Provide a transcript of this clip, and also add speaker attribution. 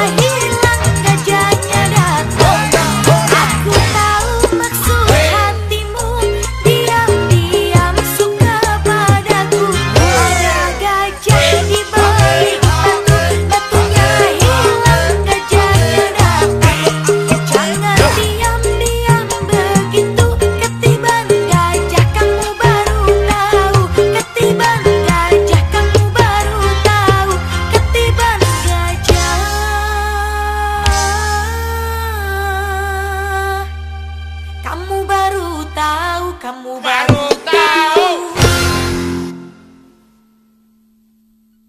Speaker 1: I. here. tá o camuba.